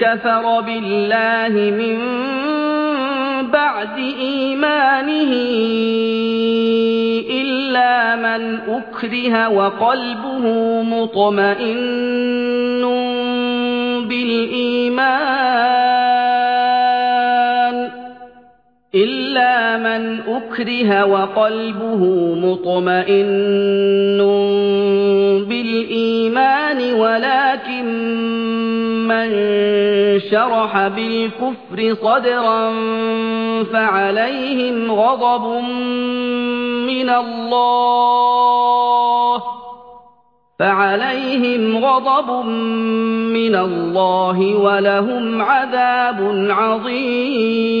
كَفَرَ بِاللَّهِ مِن بَعْدِ إِيمَانِهِ إِلَّا مَنْ أُكْرِهَ وَقَلْبُهُ مُطْمَئِنٌّ بِالْإِيمَانِ إِلَّا مَنْ أُكْرِهَ وَقَلْبُهُ مُطْمَئِنٌّ بِالْإِيمَانِ وَلَٰكِن مَّن شَرَحَ بِالْكُفْرِ صَدْرًا فَعَلَيْهِمْ غَضَبٌ مِّنَ اللَّهِ فَعَلَيْهِمْ غَضَبٌ مِّنَ اللَّهِ وَلَهُمْ عَذَابٌ عَظِيمٌ.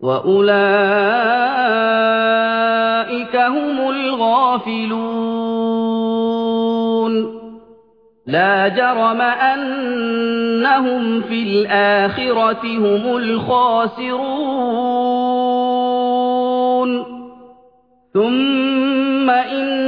وَأُولَٰئِكَ هُمُ الْغَافِلُونَ لَا جَرَمَ أَنَّهُمْ فِي الْآخِرَةِ هُمُ الْخَاسِرُونَ ثُمَّ إِنَّ